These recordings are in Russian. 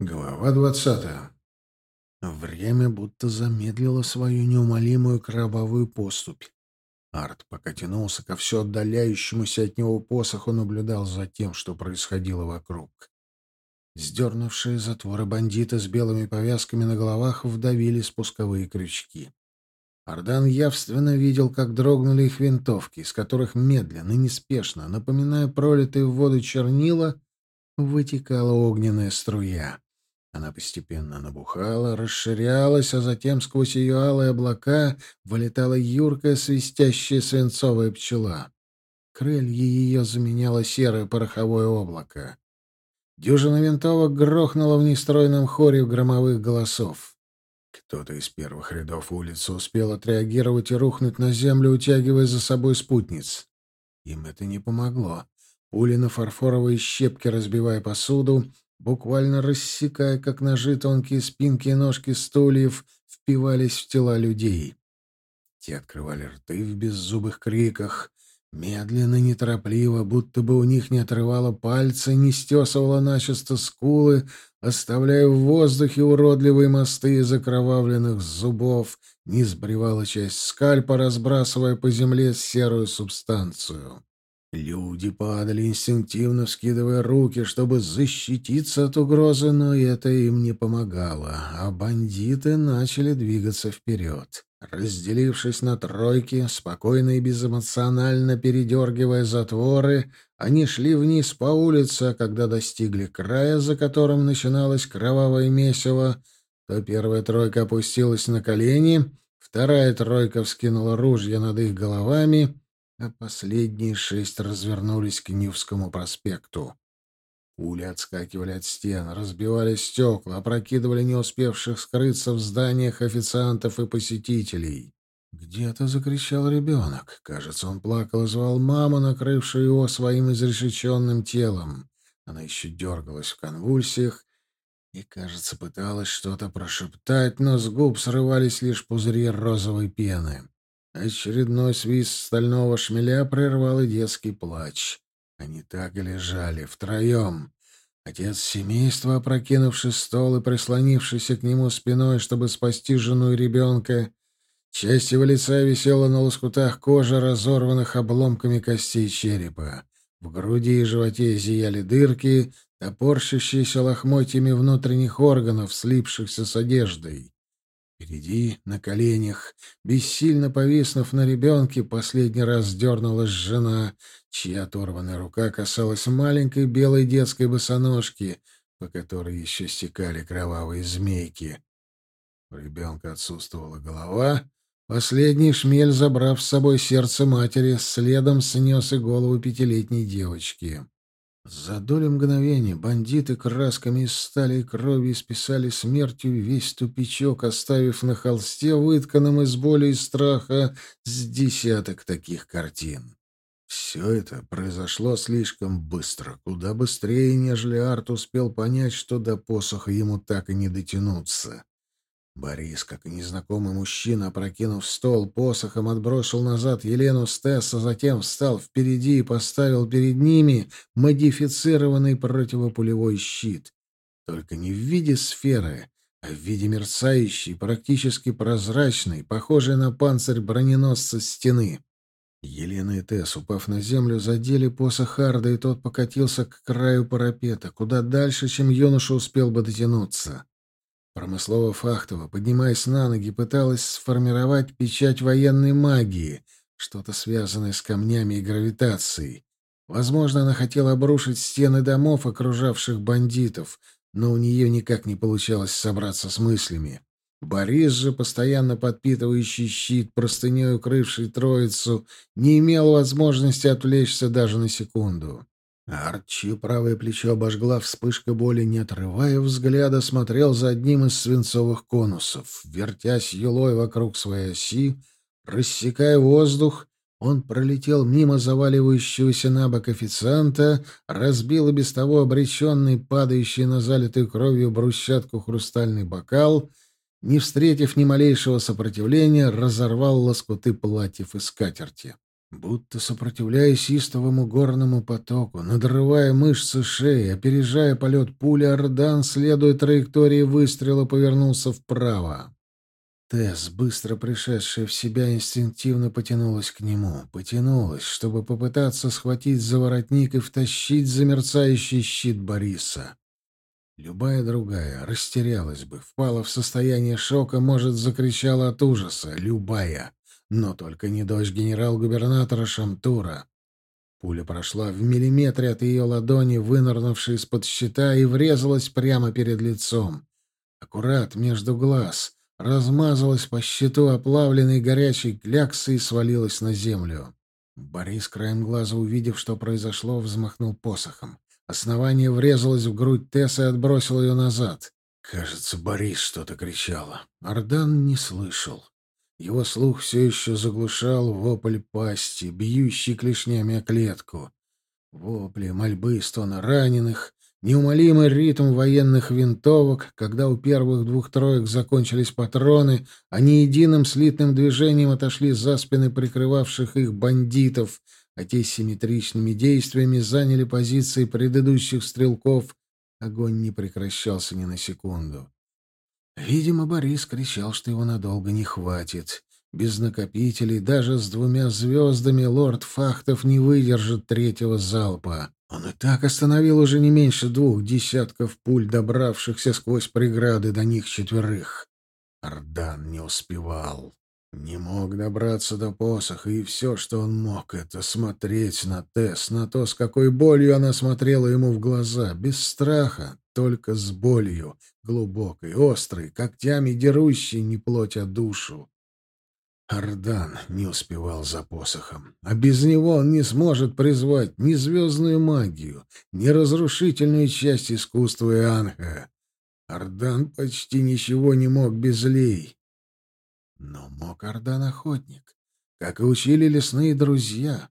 Глава двадцатая. Время будто замедлило свою неумолимую кровавую поступь. Арт, пока тянулся ко все отдаляющемуся от него посоху, наблюдал за тем, что происходило вокруг. Сдернувшие затворы бандиты с белыми повязками на головах вдавили спусковые крючки. Ардан явственно видел, как дрогнули их винтовки, из которых медленно, неспешно, напоминая пролитые в воду чернила, вытекала огненная струя. Она постепенно набухала, расширялась, а затем сквозь ее алые облака вылетала юркая свистящая свинцовая пчела. Крылья ее заменяло серое пороховое облако. Дюжина винтовок грохнула в нестройном хоре громовых голосов. Кто-то из первых рядов улицы успел отреагировать и рухнуть на землю, утягивая за собой спутниц. Им это не помогло. Пули на фарфоровые щепки, разбивая посуду, буквально рассекая, как ножи, тонкие спинки и ножки стульев, впивались в тела людей. Те открывали рты в беззубых криках, медленно, неторопливо, будто бы у них не отрывало пальцы, не стесывало начисто скулы, оставляя в воздухе уродливые мосты из окровавленных зубов, не сбривала часть скальпа, разбрасывая по земле серую субстанцию. Люди падали инстинктивно, вскидывая руки, чтобы защититься от угрозы, но это им не помогало, а бандиты начали двигаться вперед. Разделившись на тройки, спокойно и безэмоционально передергивая затворы, они шли вниз по улице, а когда достигли края, за которым начиналось кровавое месиво, то первая тройка опустилась на колени, вторая тройка вскинула ружья над их головами — а последние шесть развернулись к Нивскому проспекту. Пули отскакивали от стен, разбивали стекла, опрокидывали не успевших скрыться в зданиях официантов и посетителей. Где-то закричал ребенок. Кажется, он плакал и звал маму, накрывшую его своим изрешеченным телом. Она еще дергалась в конвульсиях и, кажется, пыталась что-то прошептать, но с губ срывались лишь пузыри розовой пены. Очередной свист стального шмеля прервал и детский плач. Они так и лежали, втроем. Отец семейства, опрокинувший стол и прислонившийся к нему спиной, чтобы спасти жену и ребенка, часть его лица висела на лоскутах кожи, разорванных обломками костей черепа. В груди и животе зияли дырки, топорщащиеся лохмотьями внутренних органов, слипшихся с одеждой. Впереди, на коленях, бессильно повиснув на ребенке, последний раз дернулась жена, чья оторванная рука касалась маленькой белой детской босоножки, по которой еще стекали кровавые змейки. У ребенка отсутствовала голова. Последний шмель, забрав с собой сердце матери, следом снес и голову пятилетней девочки. За долю мгновения бандиты красками из стали и крови исписали смертью весь тупичок, оставив на холсте, вытканном из боли и страха, с десяток таких картин. Все это произошло слишком быстро, куда быстрее, нежели Арт успел понять, что до посоха ему так и не дотянуться. Борис, как незнакомый мужчина, опрокинув стол, посохом отбросил назад Елену Стесса, затем встал впереди и поставил перед ними модифицированный противопулевой щит. Только не в виде сферы, а в виде мерцающей, практически прозрачной, похожей на панцирь броненосца стены. Елена и Тесс, упав на землю, задели посох Харда, и тот покатился к краю парапета, куда дальше, чем юноша успел бы дотянуться. Промыслово-фахтово, поднимаясь на ноги, пыталась сформировать печать военной магии, что-то связанное с камнями и гравитацией. Возможно, она хотела обрушить стены домов, окружавших бандитов, но у нее никак не получалось собраться с мыслями. Борис же, постоянно подпитывающий щит, простыней укрывший троицу, не имел возможности отвлечься даже на секунду. Арчи правое плечо обожгла вспышка боли, не отрывая взгляда, смотрел за одним из свинцовых конусов. Вертясь юлой вокруг своей оси, рассекая воздух, он пролетел мимо заваливающегося на бок официанта, разбил и без того обреченный, падающий на залитую кровью брусчатку хрустальный бокал, не встретив ни малейшего сопротивления, разорвал лоскуты платьев и скатерти. Будто сопротивляясь истовому горному потоку, надрывая мышцы шеи, опережая полет пули, Ордан, следуя траектории выстрела, повернулся вправо. Тесс, быстро пришедшая в себя, инстинктивно потянулась к нему. Потянулась, чтобы попытаться схватить за воротник и втащить за мерцающий щит Бориса. Любая другая растерялась бы, впала в состояние шока, может, закричала от ужаса. Любая. Но только не дочь генерал-губернатора Шамтура. Пуля прошла в миллиметре от ее ладони, вынырнувшей из-под щита, и врезалась прямо перед лицом. Аккурат между глаз. Размазалась по щиту оплавленной горячей кляксой и свалилась на землю. Борис, краем глаза увидев, что произошло, взмахнул посохом. Основание врезалось в грудь Тессы и отбросило ее назад. Кажется, Борис что-то кричала. Ардан не слышал. Его слух все еще заглушал вопль пасти, бьющий клешнями о клетку. Вопли, мольбы, стоны раненых, неумолимый ритм военных винтовок, когда у первых двух троек закончились патроны, они единым слитным движением отошли за спины прикрывавших их бандитов, а те симметричными действиями заняли позиции предыдущих стрелков. Огонь не прекращался ни на секунду. Видимо, Борис кричал, что его надолго не хватит. Без накопителей, даже с двумя звездами, лорд Фахтов не выдержит третьего залпа. Он и так остановил уже не меньше двух десятков пуль, добравшихся сквозь преграды до них четверых. Ардан не успевал. Не мог добраться до посоха, и все, что он мог, это смотреть на Тесс, на то, с какой болью она смотрела ему в глаза, без страха, только с болью, глубокой, острой, когтями дерущей не плоть, а душу. Ардан не успевал за посохом, а без него он не сможет призвать ни звездную магию, ни разрушительную часть искусства Ианха. Ардан почти ничего не мог без лей. Но мог Ардан-охотник, как и учили лесные друзья.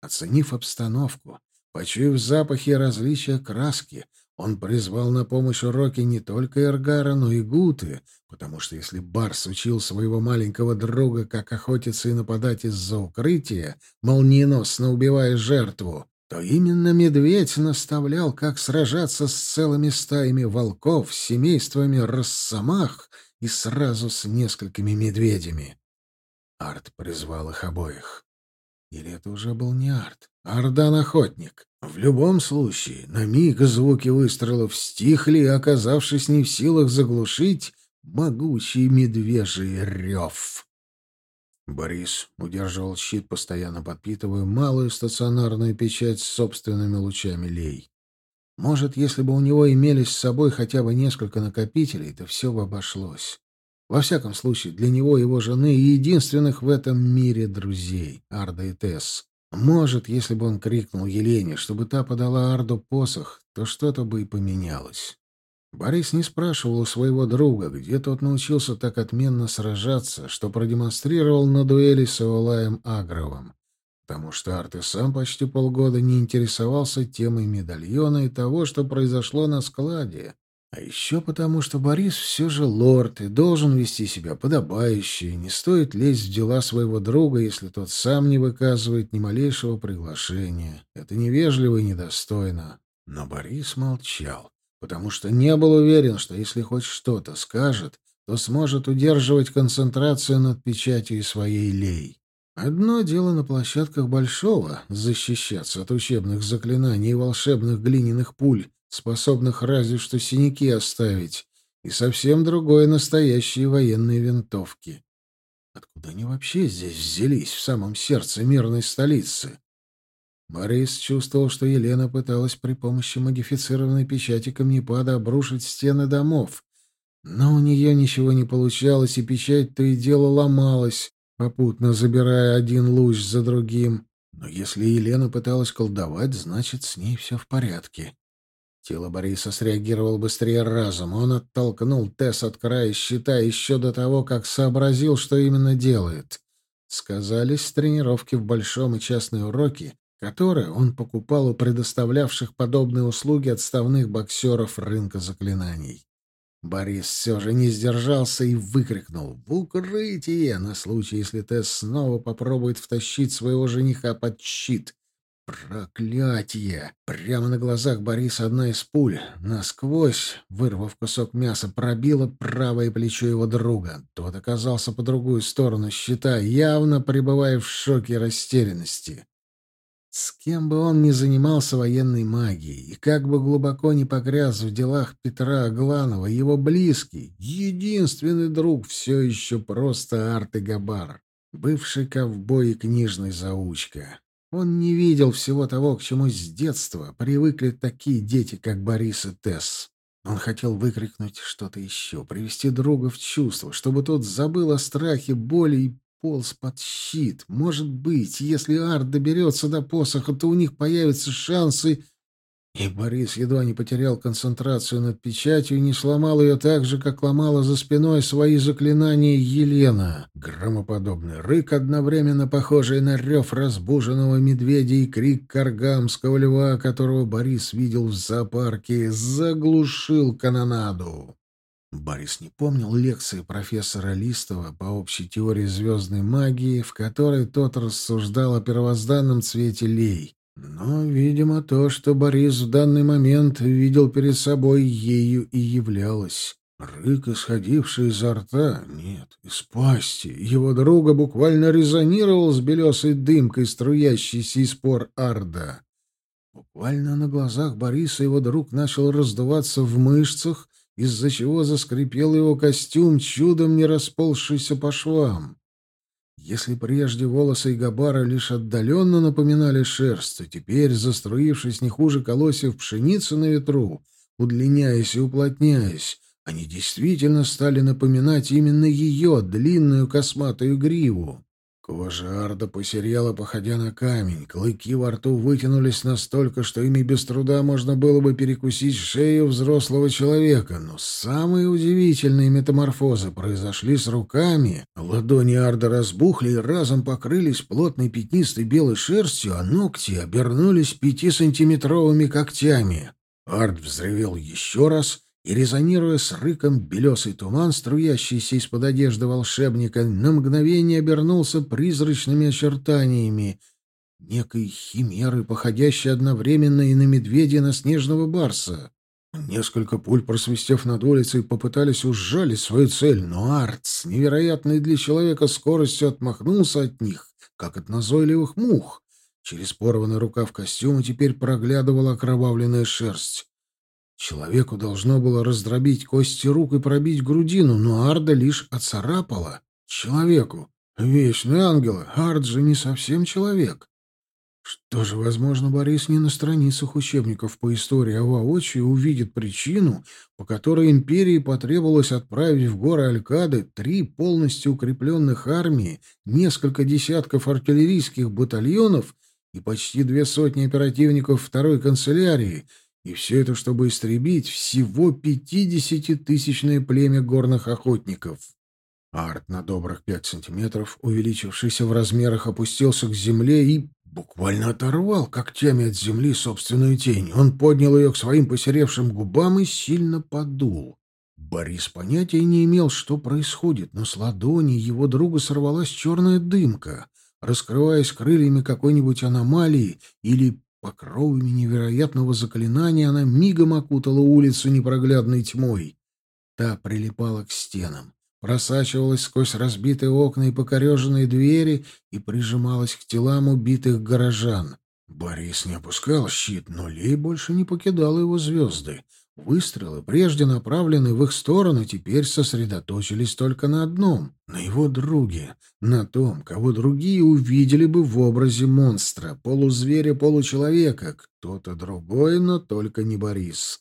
Оценив обстановку, почуяв запахи и различия краски, он призвал на помощь уроки не только Эргара, но и Гуты, потому что если Барс учил своего маленького друга, как охотиться и нападать из-за укрытия, молниеносно убивая жертву, то именно медведь наставлял, как сражаться с целыми стаями волков, семействами росомах и сразу с несколькими медведями. Арт призвал их обоих. Или это уже был не Арт, а Ардан-охотник? В любом случае, на миг звуки выстрелов стихли, оказавшись не в силах заглушить могучий медвежий рев. Борис удерживал щит, постоянно подпитывая малую стационарную печать с собственными лучами лей. Может, если бы у него имелись с собой хотя бы несколько накопителей, то все бы обошлось. Во всяком случае, для него его жены и единственных в этом мире друзей, Арда и Тесс. Может, если бы он крикнул Елене, чтобы та подала Арду посох, то что-то бы и поменялось. Борис не спрашивал у своего друга, где тот научился так отменно сражаться, что продемонстрировал на дуэли с Аулаем Агровым потому что Арт и сам почти полгода не интересовался темой медальона и того, что произошло на складе. А еще потому, что Борис все же лорд и должен вести себя подобающе, и не стоит лезть в дела своего друга, если тот сам не выказывает ни малейшего приглашения. Это невежливо и недостойно. Но Борис молчал, потому что не был уверен, что если хоть что-то скажет, то сможет удерживать концентрацию над печатью своей лей. Одно дело на площадках Большого защищаться от учебных заклинаний и волшебных глиняных пуль, способных разве что синяки оставить, и совсем другое — настоящие военные винтовки. Откуда они вообще здесь взялись, в самом сердце мирной столицы? Борис чувствовал, что Елена пыталась при помощи модифицированной печати камнепада обрушить стены домов, но у нее ничего не получалось, и печать то и дело ломалась, попутно забирая один луч за другим. Но если Елена пыталась колдовать, значит, с ней все в порядке. Тело Бориса среагировало быстрее разума. Он оттолкнул Тесс от края щита еще до того, как сообразил, что именно делает. Сказались тренировки в большом и частные уроки, которые он покупал у предоставлявших подобные услуги отставных боксеров рынка заклинаний. Борис все же не сдержался и выкрикнул «В укрытие!» на случай, если Тесс снова попробует втащить своего жениха под щит. Проклятие! Прямо на глазах Бориса одна из пуль, насквозь, вырвав кусок мяса, пробила правое плечо его друга. Тот оказался по другую сторону щита, явно пребывая в шоке и растерянности. С кем бы он ни занимался военной магией, и как бы глубоко ни погряз в делах Петра Агланова, его близкий, единственный друг все еще просто Арты Габар, бывший ковбой и книжный заучка. Он не видел всего того, к чему с детства привыкли такие дети, как Борис и Тесс. Он хотел выкрикнуть что-то еще, привести друга в чувство, чтобы тот забыл о страхе, боли и полз под щит. Может быть, если Арт доберется до посоха, то у них появятся шансы... И Борис едва не потерял концентрацию над печатью и не сломал ее так же, как ломала за спиной свои заклинания Елена. Громоподобный рык, одновременно похожий на рев разбуженного медведя и крик каргамского льва, которого Борис видел в зоопарке, заглушил канонаду. Борис не помнил лекции профессора Листова по общей теории звездной магии, в которой тот рассуждал о первозданном цвете лей. Но, видимо, то, что Борис в данный момент видел перед собой, ею и являлось. Рык, исходивший изо рта, нет, из пасти, его друга буквально резонировал с белесой дымкой, струящейся из пор Арда. Буквально на глазах Бориса его друг начал раздуваться в мышцах, из-за чего заскрипел его костюм, чудом не расползшийся по швам. Если прежде волосы Габара лишь отдаленно напоминали шерсть, то теперь, заструившись не хуже колосьев пшеницы на ветру, удлиняясь и уплотняясь, они действительно стали напоминать именно ее длинную косматую гриву. Кожа Арда посерела, походя на камень. Клыки во рту вытянулись настолько, что ими без труда можно было бы перекусить шею взрослого человека. Но самые удивительные метаморфозы произошли с руками. Ладони Арда разбухли и разом покрылись плотной пятнистой белой шерстью, а ногти обернулись пятисантиметровыми когтями. Ард взревел еще раз — и, резонируя с рыком, белесый туман, струящийся из-под одежды волшебника, на мгновение обернулся призрачными очертаниями некой химеры, походящей одновременно и на медведя, и на снежного барса. Несколько пуль, просвистев над улицей, попытались ужалить свою цель, но Арт с невероятной для человека скоростью отмахнулся от них, как от назойливых мух. Через порванный рукав костюма теперь проглядывала окровавленная шерсть. Человеку должно было раздробить кости рук и пробить грудину, но Арда лишь оцарапала. Человеку. Вечные ангелы. Ард же не совсем человек. Что же, возможно, Борис не на страницах учебников по истории, а воочию увидит причину, по которой империи потребовалось отправить в горы Алькады три полностью укрепленных армии, несколько десятков артиллерийских батальонов и почти две сотни оперативников второй канцелярии — и все это, чтобы истребить всего пятидесятитысячное племя горных охотников. Арт на добрых пять сантиметров, увеличившийся в размерах, опустился к земле и буквально оторвал когтями от земли собственную тень. Он поднял ее к своим посеревшим губам и сильно подул. Борис понятия не имел, что происходит, но с ладони его друга сорвалась черная дымка, раскрываясь крыльями какой-нибудь аномалии или Покровами невероятного заклинания она мигом окутала улицу непроглядной тьмой. Та прилипала к стенам, просачивалась сквозь разбитые окна и покореженные двери и прижималась к телам убитых горожан. Борис не опускал щит, но Лей больше не покидал его звезды. Выстрелы, прежде направленные в их сторону, теперь сосредоточились только на одном — на его друге, на том, кого другие увидели бы в образе монстра, полузверя-получеловека, кто-то другой, но только не Борис.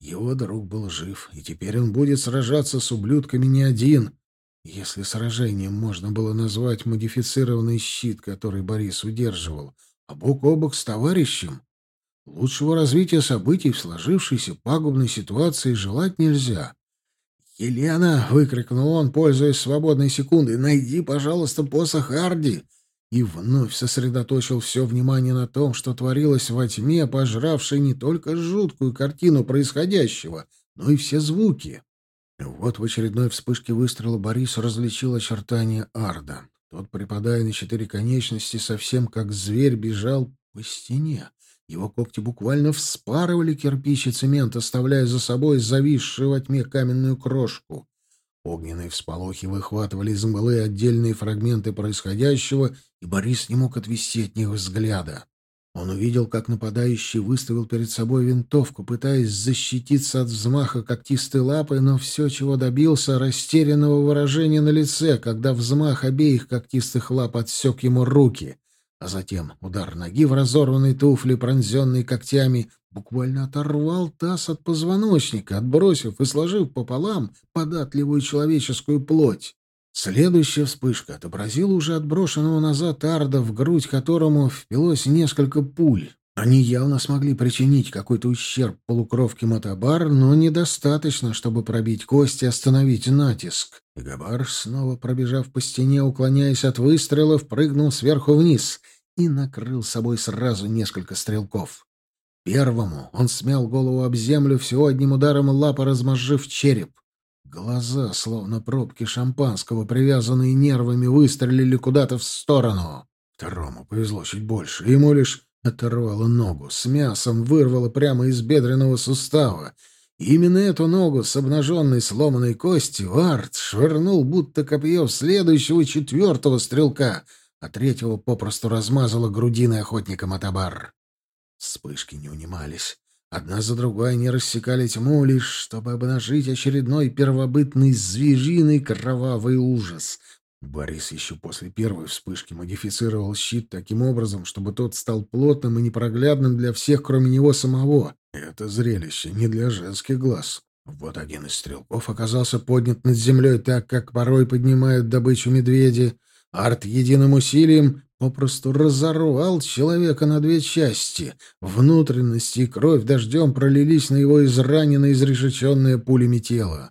Его друг был жив, и теперь он будет сражаться с ублюдками не один. Если сражением можно было назвать модифицированный щит, который Борис удерживал, а бок о бок с товарищем, Лучшего развития событий в сложившейся пагубной ситуации желать нельзя. «Елена!» — выкрикнул он, пользуясь свободной секундой. «Найди, пожалуйста, посох Арди!» И вновь сосредоточил все внимание на том, что творилось во тьме, пожравшей не только жуткую картину происходящего, но и все звуки. Вот в очередной вспышке выстрела Борис различил очертания Арда. Тот, припадая на четыре конечности, совсем как зверь, бежал по стене. Его когти буквально вспарывали кирпич и цемент, оставляя за собой зависшую во тьме каменную крошку. Огненные всполохи выхватывали из мглы отдельные фрагменты происходящего, и Борис не мог отвести от них взгляда. Он увидел, как нападающий выставил перед собой винтовку, пытаясь защититься от взмаха когтистой лапы, но все, чего добился, растерянного выражения на лице, когда взмах обеих когтистых лап отсек ему руки, а затем удар ноги в разорванной туфле, пронзенной когтями, буквально оторвал таз от позвоночника, отбросив и сложив пополам податливую человеческую плоть. Следующая вспышка отобразила уже отброшенного назад Арда, в грудь которому впилось несколько пуль. Они явно смогли причинить какой-то ущерб полукровке Матабар, но недостаточно, чтобы пробить кости и остановить натиск. И Габар, снова пробежав по стене, уклоняясь от выстрелов, прыгнул сверху вниз и накрыл собой сразу несколько стрелков. Первому он смял голову об землю, всего одним ударом лапы размозжив череп. Глаза, словно пробки шампанского, привязанные нервами, выстрелили куда-то в сторону. Второму повезло чуть больше. Ему лишь оторвало ногу, с мясом вырвало прямо из бедренного сустава. Именно эту ногу с обнаженной сломанной костью Арт швырнул, будто копье в следующего четвертого стрелка, а третьего попросту размазало грудиной охотника Матабар. Вспышки не унимались. Одна за другой они рассекали тьму, лишь чтобы обнажить очередной первобытный звериный кровавый ужас. Борис еще после первой вспышки модифицировал щит таким образом, чтобы тот стал плотным и непроглядным для всех, кроме него самого. Это зрелище не для женских глаз. Вот один из стрелков оказался поднят над землей так, как порой поднимают добычу медведи. Арт единым усилием попросту разорвал человека на две части. Внутренности и кровь дождем пролились на его израненное, изрешеченное пулями тело.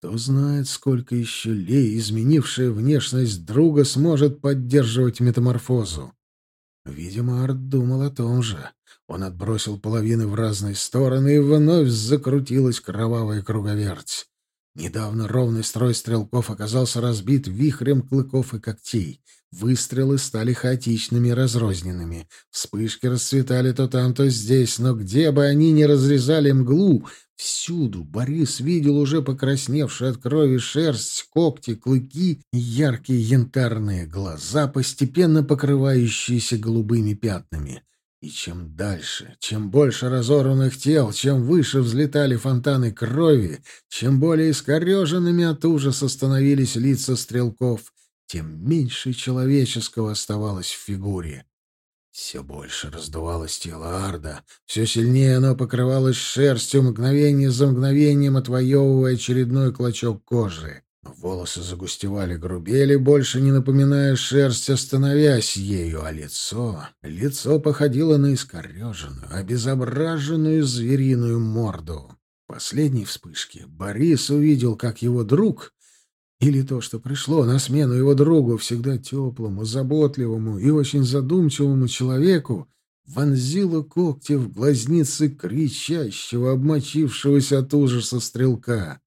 Кто знает, сколько еще Лей, изменившая внешность друга, сможет поддерживать метаморфозу. Видимо, Арт думал о том же. Он отбросил половины в разные стороны, и вновь закрутилась кровавая круговерть. Недавно ровный строй стрелков оказался разбит вихрем клыков и когтей — Выстрелы стали хаотичными разрозненными. Вспышки расцветали то там, то здесь, но где бы они ни разрезали мглу, всюду Борис видел уже покрасневшие от крови шерсть, когти, клыки и яркие янтарные глаза, постепенно покрывающиеся голубыми пятнами. И чем дальше, чем больше разорванных тел, чем выше взлетали фонтаны крови, чем более искореженными от ужаса становились лица стрелков, тем меньше человеческого оставалось в фигуре. Все больше раздувалось тело Арда, все сильнее оно покрывалось шерстью, мгновение за мгновением отвоевывая очередной клочок кожи. Волосы загустевали, грубели, больше не напоминая шерсть, остановясь ею, а лицо... Лицо походило на искореженную, обезображенную звериную морду. В последней вспышке Борис увидел, как его друг или то, что пришло на смену его другу, всегда теплому, заботливому и очень задумчивому человеку, вонзило когти в глазницы кричащего, обмочившегося от ужаса стрелка.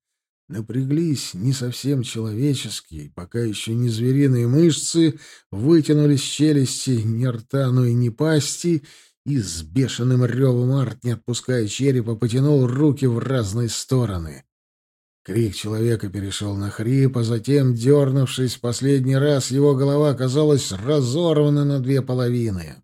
Напряглись не совсем человеческие, пока еще не звериные мышцы, вытянулись челюсти, ни рта, но и ни пасти, и с бешеным ревом арт, не отпуская черепа, потянул руки в разные стороны. Крик человека перешел на хрип, а затем, дернувшись в последний раз, его голова оказалась разорвана на две половины.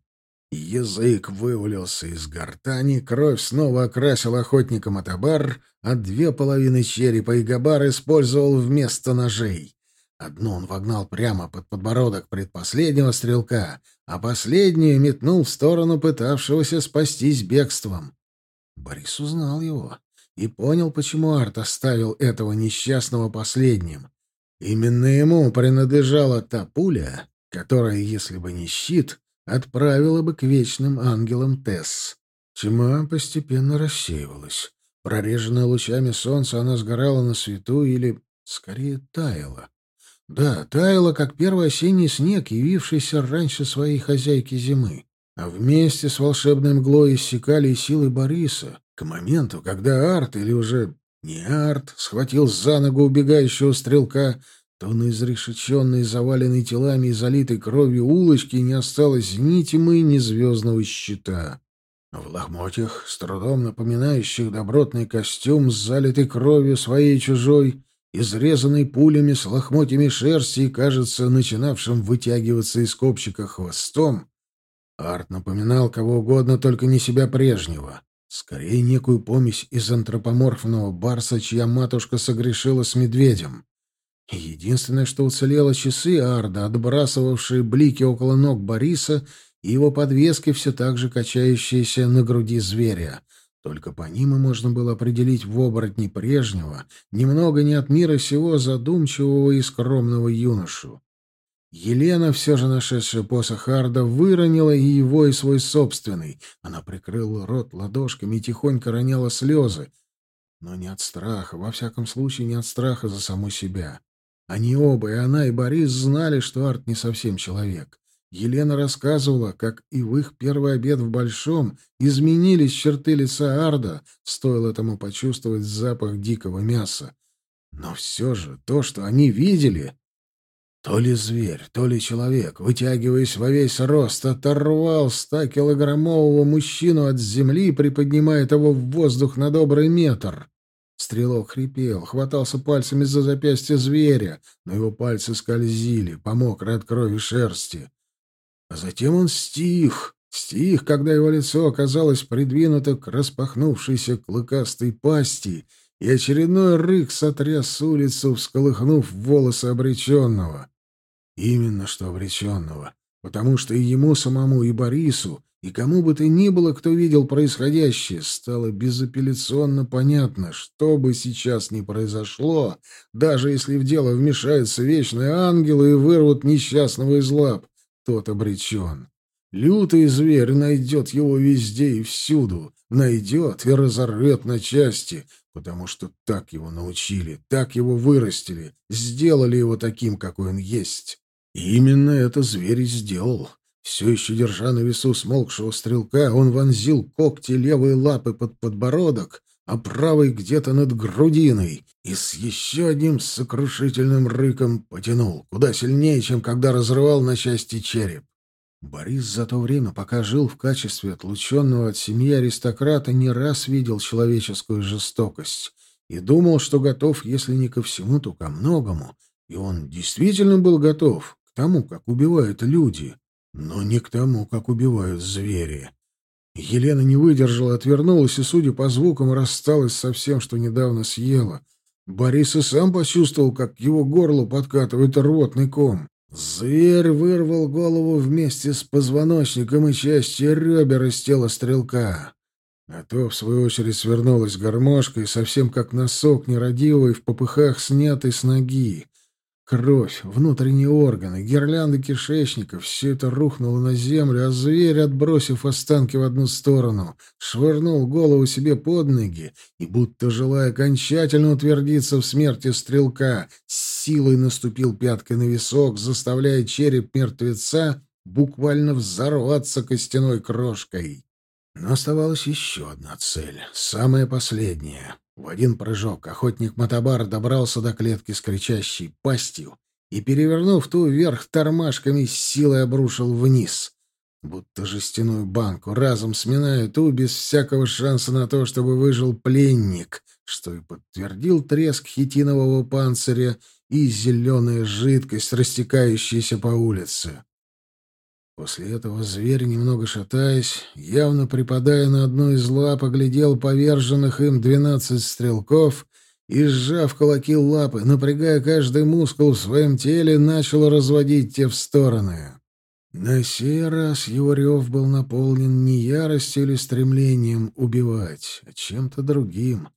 Язык вывалился из гортани, кровь снова окрасила охотника Матабар, а две половины черепа и Габар использовал вместо ножей. Одну он вогнал прямо под подбородок предпоследнего стрелка, а последнюю метнул в сторону пытавшегося спастись бегством. Борис узнал его и понял, почему Арт оставил этого несчастного последним. Именно ему принадлежала та пуля, которая, если бы не щит, отправила бы к вечным ангелам Тесс. Тьма постепенно рассеивалась. Прореженная лучами солнца, она сгорала на свету или, скорее, таяла. Да, таяла, как первый осенний снег, явившийся раньше своей хозяйки зимы. А вместе с волшебной мглой иссякали и силы Бориса, к моменту, когда Арт или уже Не Арт схватил за ногу убегающего стрелка, то на изрешеченной, заваленной телами и залитой кровью улочки не осталось ни тьмы, ни звездного щита. В лохмотьях, с трудом напоминающих добротный костюм с залитой кровью своей и чужой, изрезанный пулями с лохмотьями шерсти и, кажется, начинавшим вытягиваться из копчика хвостом, Арт напоминал кого угодно, только не себя прежнего. Скорее, некую помесь из антропоморфного барса, чья матушка согрешила с медведем. Единственное, что уцелело часы Арда, отбрасывавшие блики около ног Бориса, и его подвески, все так же качающиеся на груди зверя. Только по ним и можно было определить в оборотне прежнего, немного не от мира сего задумчивого и скромного юношу. Елена, все же нашедшая посох Арда, выронила и его, и свой собственный. Она прикрыла рот ладошками и тихонько роняла слезы. Но не от страха, во всяком случае, не от страха за саму себя. Они оба, и она, и Борис, знали, что Арт не совсем человек. Елена рассказывала, как и в их первый обед в Большом изменились черты лица Арда, стоило этому почувствовать запах дикого мяса. Но все же то, что они видели... То ли зверь, то ли человек, вытягиваясь во весь рост, оторвал ста килограммового мужчину от земли, приподнимая его в воздух на добрый метр. Стрелок хрипел, хватался пальцами за запястье зверя, но его пальцы скользили по от крови шерсти. А затем он стих, стих, когда его лицо оказалось придвинуто к распахнувшейся клыкастой пасти, и очередной рык сотряс улицу, всколыхнув волосы обреченного. Именно что обреченного, потому что и ему самому, и Борису, и кому бы то ни было, кто видел происходящее, стало безапелляционно понятно, что бы сейчас ни произошло, даже если в дело вмешаются вечные ангелы и вырвут несчастного из лап, тот обречен. Лютый зверь найдет его везде и всюду, найдет и разорвет на части, потому что так его научили, так его вырастили, сделали его таким, какой он есть. И именно это зверь и сделал. Все еще держа на весу смолкшего стрелка, он вонзил когти левой лапы под подбородок, а правой где-то над грудиной, и с еще одним сокрушительным рыком потянул, куда сильнее, чем когда разрывал на части череп. Борис за то время, пока жил в качестве отлученного от семьи аристократа, не раз видел человеческую жестокость и думал, что готов, если не ко всему, то ко многому. И он действительно был готов к тому, как убивают люди но не к тому, как убивают звери. Елена не выдержала, отвернулась и, судя по звукам, рассталась со всем, что недавно съела. Борис и сам почувствовал, как к его горлу подкатывает рвотный ком. Зверь вырвал голову вместе с позвоночником и частью ребер из тела стрелка. А то, в свою очередь, свернулась гармошкой, совсем как носок нерадивый в попыхах, снятый с ноги. Кровь, внутренние органы, гирлянды кишечника — все это рухнуло на землю, а зверь, отбросив останки в одну сторону, швырнул голову себе под ноги и, будто желая окончательно утвердиться в смерти стрелка, силой наступил пяткой на висок, заставляя череп мертвеца буквально взорваться костяной крошкой. Но оставалась еще одна цель, самая последняя. В один прыжок охотник Матабар добрался до клетки с кричащей пастью и, перевернув ту вверх тормашками, с силой обрушил вниз, будто жестяную банку, разом сминая ту без всякого шанса на то, чтобы выжил пленник, что и подтвердил треск хитинового панциря и зеленая жидкость, растекающаяся по улице. После этого зверь, немного шатаясь, явно припадая на одну из лап, оглядел поверженных им двенадцать стрелков и, сжав кулаки лапы, напрягая каждый мускул в своем теле, начал разводить те в стороны. На сей раз его рев был наполнен не яростью или стремлением убивать, а чем-то другим.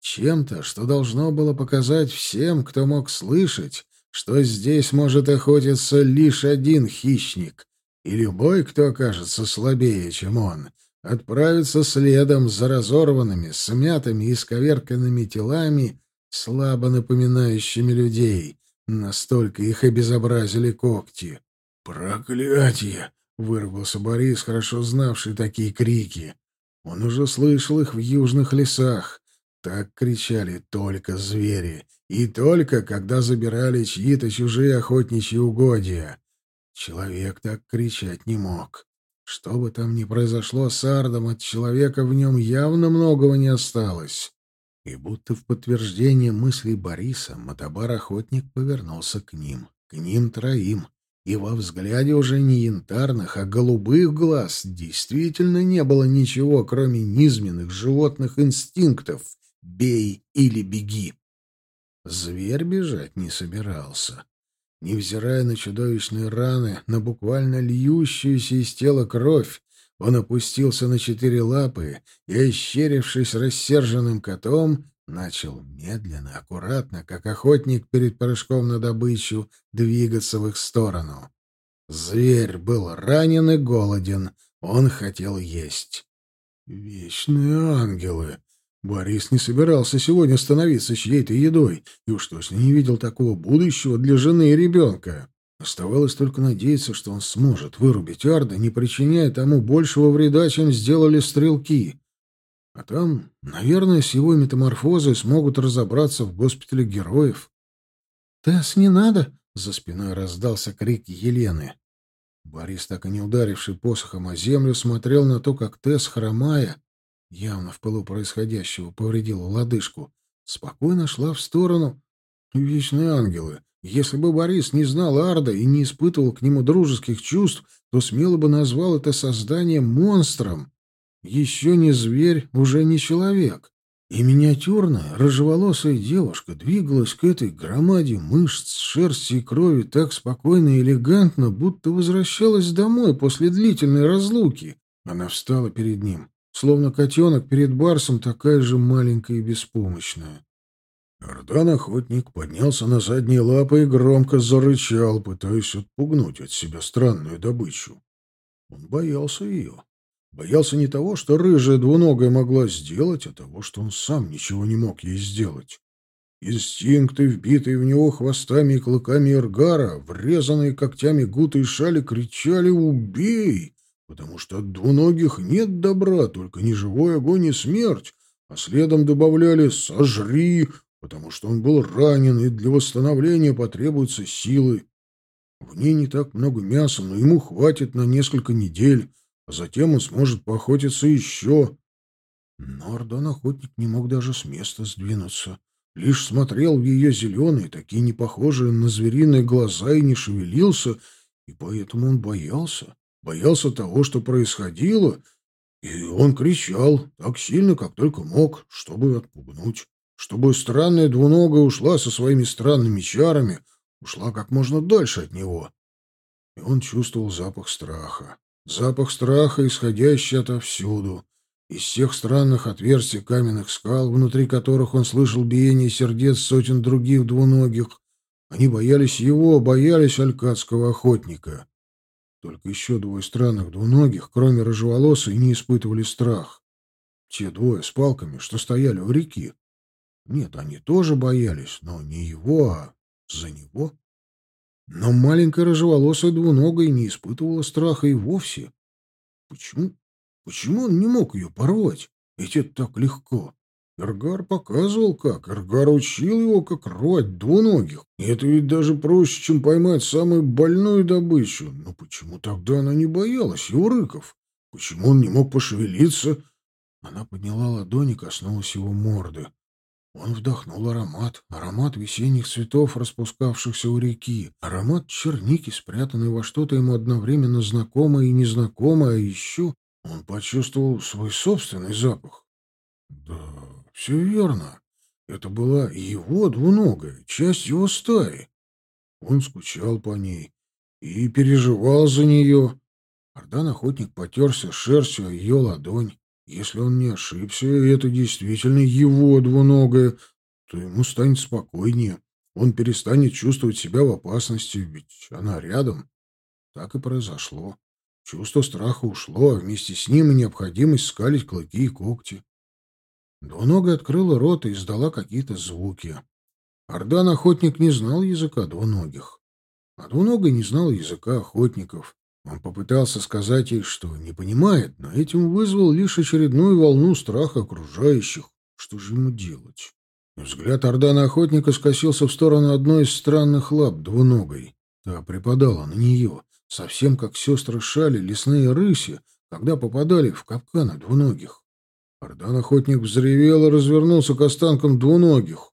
Чем-то, что должно было показать всем, кто мог слышать, что здесь может охотиться лишь один хищник, и любой, кто окажется слабее, чем он, отправится следом за разорванными, смятыми и сковерканными телами, слабо напоминающими людей. Настолько их обезобразили когти. «Проклятие!» — вырвался Борис, хорошо знавший такие крики. Он уже слышал их в южных лесах. Так кричали только звери. И только когда забирали чьи-то чужие охотничьи угодья. Человек так кричать не мог. Что бы там ни произошло с Ардом, от человека в нем явно многого не осталось. И будто в подтверждение мыслей Бориса мотобар-охотник повернулся к ним, к ним троим. И во взгляде уже не янтарных, а голубых глаз действительно не было ничего, кроме низменных животных инстинктов «бей или беги». Зверь бежать не собирался. Невзирая на чудовищные раны, на буквально льющуюся из тела кровь, он опустился на четыре лапы и, ощерившись рассерженным котом, начал медленно, аккуратно, как охотник перед прыжком на добычу, двигаться в их сторону. Зверь был ранен и голоден, он хотел есть. Вечные ангелы! Борис не собирался сегодня становиться чьей-то едой, и уж точно не видел такого будущего для жены и ребенка. Оставалось только надеяться, что он сможет вырубить Арда, не причиняя тому большего вреда, чем сделали стрелки. А там, наверное, с его метаморфозой смогут разобраться в госпитале героев. «Тесс, не надо!» — за спиной раздался крик Елены. Борис, так и не ударивший посохом о землю, смотрел на то, как Тесс, хромая, явно в пылу происходящего, повредила лодыжку, спокойно шла в сторону. Вечные ангелы. Если бы Борис не знал Арда и не испытывал к нему дружеских чувств, то смело бы назвал это создание монстром. Еще не зверь, уже не человек. И миниатюрная, рыжеволосая девушка двигалась к этой громаде мышц, шерсти и крови так спокойно и элегантно, будто возвращалась домой после длительной разлуки. Она встала перед ним, словно котенок перед барсом, такая же маленькая и беспомощная. Ордан-охотник поднялся на задние лапы и громко зарычал, пытаясь отпугнуть от себя странную добычу. Он боялся ее. Боялся не того, что рыжая двуногая могла сделать, а того, что он сам ничего не мог ей сделать. Инстинкты, вбитые в него хвостами и клыками Эргара, врезанные когтями гуты и шали, кричали «Убей!», потому что от двуногих нет добра, только неживой огонь и смерть, а следом добавляли «Сожри!», потому что он был ранен, и для восстановления потребуются силы. В ней не так много мяса, но ему хватит на несколько недель, а затем он сможет поохотиться еще. Но Ордан-охотник не мог даже с места сдвинуться. Лишь смотрел в ее зеленые, такие непохожие на звериные глаза, и не шевелился, и поэтому он боялся. Боялся того, что происходило, и он кричал так сильно, как только мог, чтобы отпугнуть чтобы странная двуногая ушла со своими странными чарами, ушла как можно дальше от него. И он чувствовал запах страха. Запах страха, исходящий отовсюду. Из всех странных отверстий каменных скал, внутри которых он слышал биение сердец сотен других двуногих, они боялись его, боялись алькадского охотника. Только еще двое странных двуногих, кроме рыжеволосой, не испытывали страх. Те двое с палками, что стояли у реки. Нет, они тоже боялись, но не его, а за него. Но маленькая рыжеволосая двуногая не испытывала страха и вовсе. Почему? Почему он не мог ее порвать? Ведь это так легко. Эргар показывал как. Эргар учил его, как рвать двуногих. Это ведь даже проще, чем поймать самую больную добычу. Но почему тогда она не боялась его рыков? Почему он не мог пошевелиться? Она подняла ладони и коснулась его морды. Он вдохнул аромат, аромат весенних цветов, распускавшихся у реки, аромат черники, спрятанный во что-то ему одновременно знакомое и незнакомое, а еще он почувствовал свой собственный запах. Да, все верно. Это была его двуногая, часть его стаи. Он скучал по ней и переживал за нее. Ардан-охотник потерся шерстью ее ладонь. Если он не ошибся, это действительно его двуногое, то ему станет спокойнее. Он перестанет чувствовать себя в опасности, ведь она рядом. Так и произошло. Чувство страха ушло, а вместе с ним и необходимость скалить клыки и когти. Двуногая открыла рот и издала какие-то звуки. Ордан-охотник не знал языка двуногих, а двуногая не знал языка охотников. Он попытался сказать ей, что не понимает, но этим вызвал лишь очередную волну страха окружающих. Что же ему делать? Взгляд Ордана охотника скосился в сторону одной из странных лап, двуногой. Та припадала на нее, совсем как сестры Шали, лесные рыси, когда попадали в капканы двуногих. Ордан-охотник взревел и развернулся к останкам двуногих.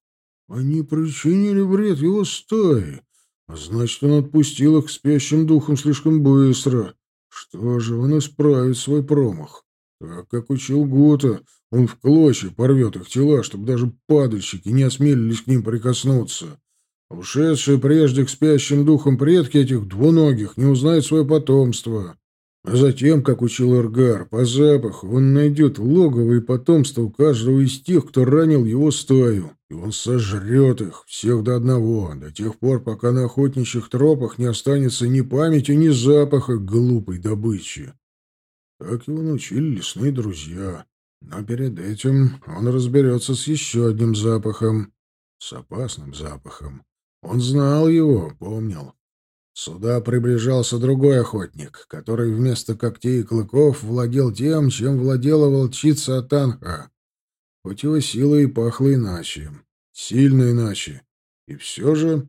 Они причинили вред его стае, а значит, он отпустил их к спящим духам слишком быстро. Что же, он исправит свой промах. Так как учил Гута, он в клочья порвет их тела, чтобы даже падальщики не осмелились к ним прикоснуться. Ушедшие прежде к спящим духам предки этих двуногих не узнают свое потомство. А затем, как учил Эргар, по запаху он найдет логово и потомство у каждого из тех, кто ранил его стаю, и он сожрет их, всех до одного, до тех пор, пока на охотничьих тропах не останется ни памяти, ни запаха глупой добычи. Так его научили лесные друзья. Но перед этим он разберется с еще одним запахом, с опасным запахом. Он знал его, помнил. Сюда приближался другой охотник, который вместо когтей и клыков владел тем, чем владела волчица Атанха. Хоть его сила и пахла иначе, сильно иначе. И все же...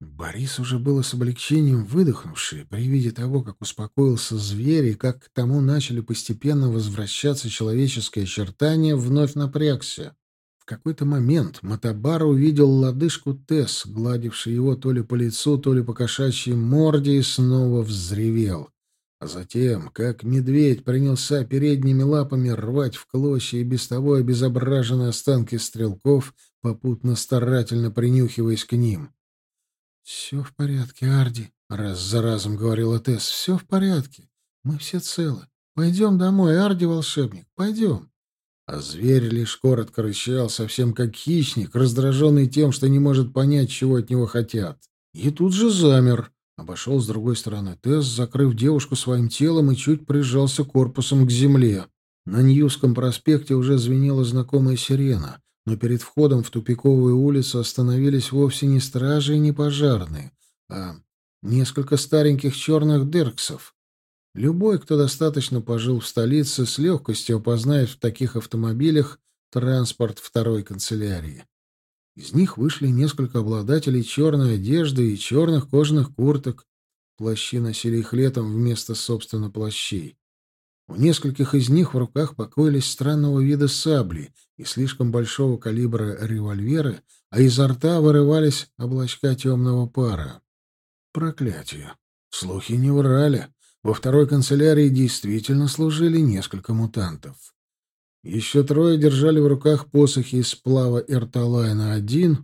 Борис уже было с облегчением выдохнувший при виде того, как успокоился зверь и как к тому начали постепенно возвращаться человеческие очертания, вновь напрягся какой-то момент Матабара увидел лодыжку Тесс, гладивший его то ли по лицу, то ли по кошачьей морде, и снова взревел. А затем, как медведь, принялся передними лапами рвать в клочья и без того обезображенные останки стрелков, попутно старательно принюхиваясь к ним. — Все в порядке, Арди, — раз за разом говорила Тесс, — все в порядке. Мы все целы. Пойдем домой, Арди-волшебник, пойдем. А зверь лишь коротко рычал, совсем как хищник, раздраженный тем, что не может понять, чего от него хотят. И тут же замер. Обошел с другой стороны Тесс, закрыв девушку своим телом и чуть прижался корпусом к земле. На Ньюском проспекте уже звенела знакомая сирена, но перед входом в тупиковую улицу остановились вовсе не стражи и не пожарные, а несколько стареньких черных дерксов, Любой, кто достаточно пожил в столице, с легкостью опознает в таких автомобилях транспорт второй канцелярии. Из них вышли несколько обладателей черной одежды и черных кожаных курток. Плащи носили их летом вместо, собственно, плащей. У нескольких из них в руках покоились странного вида сабли и слишком большого калибра револьверы, а изо рта вырывались облачка темного пара. Проклятие! Слухи не врали. Во второй канцелярии действительно служили несколько мутантов. Еще трое держали в руках посохи из сплава Эрталайна-1.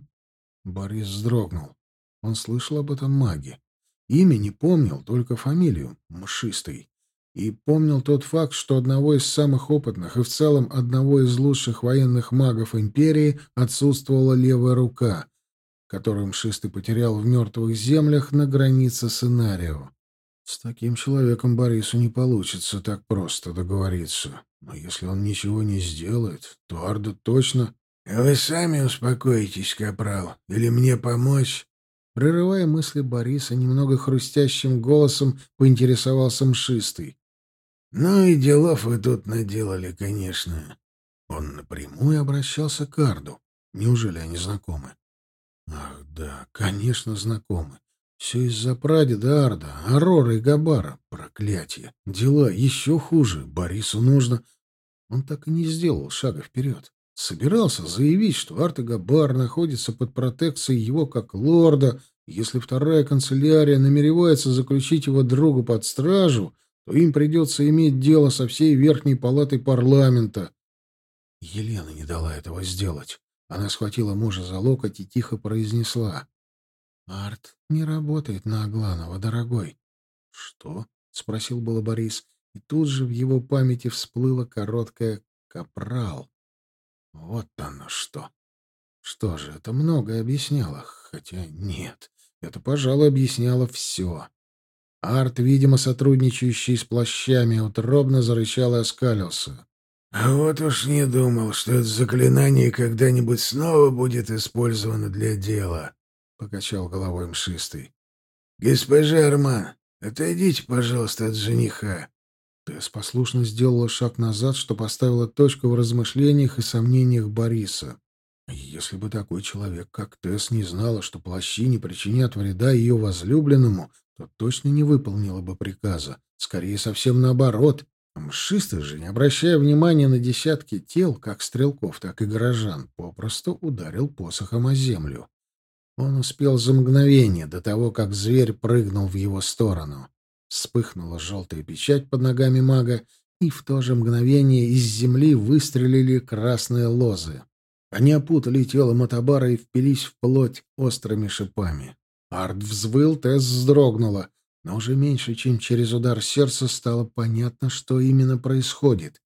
Борис вздрогнул. Он слышал об этом маге. Имя не помнил, только фамилию — Мшистый. И помнил тот факт, что одного из самых опытных и в целом одного из лучших военных магов империи отсутствовала левая рука, которую Мшистый потерял в мертвых землях на границе с Инарио. С таким человеком Борису не получится так просто договориться. Но если он ничего не сделает, то Арда точно... — Вы сами успокоитесь, капрал, или мне помочь? Прерывая мысли Бориса, немного хрустящим голосом поинтересовался мшистый. — Ну и делов вы тут наделали, конечно. Он напрямую обращался к Арду. Неужели они знакомы? Ах, да, конечно, знакомы. Все из-за прадеда Арда, Арора и Габара. Проклятие. Дела еще хуже. Борису нужно... Он так и не сделал шага вперед. Собирался заявить, что Арт и Габар находятся под протекцией его как лорда. Если вторая канцелярия намеревается заключить его другу под стражу, то им придется иметь дело со всей верхней палатой парламента. Елена не дала этого сделать. Она схватила мужа за локоть и тихо произнесла. «Арт не работает на Агланова, дорогой». «Что?» — спросил было Борис, и тут же в его памяти всплыло короткое «капрал». Вот оно что. Что же, это многое объясняло, хотя нет, это, пожалуй, объясняло все. Арт, видимо, сотрудничающий с плащами, утробно зарычал и оскалился. «А вот уж не думал, что это заклинание когда-нибудь снова будет использовано для дела», — покачал головой мшистый. — Госпожа Арман, отойдите, пожалуйста, от жениха. Тесс послушно сделала шаг назад, что поставила точку в размышлениях и сомнениях Бориса. Если бы такой человек, как Тесс, не знала, что плащи не причинят вреда ее возлюбленному, то точно не выполнила бы приказа. Скорее, совсем наоборот. Мшистый же, не обращая внимания на десятки тел, как стрелков, так и горожан, попросту ударил посохом о землю. Он успел за мгновение до того, как зверь прыгнул в его сторону. Вспыхнула желтая печать под ногами мага, и в то же мгновение из земли выстрелили красные лозы. Они опутали тело Матабара и впились в плоть острыми шипами. Арт взвыл, Тесс вздрогнула, но уже меньше, чем через удар сердца, стало понятно, что именно происходит.